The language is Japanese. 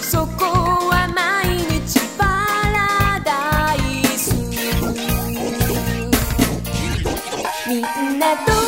そこはまいにちパラダイス。みんなと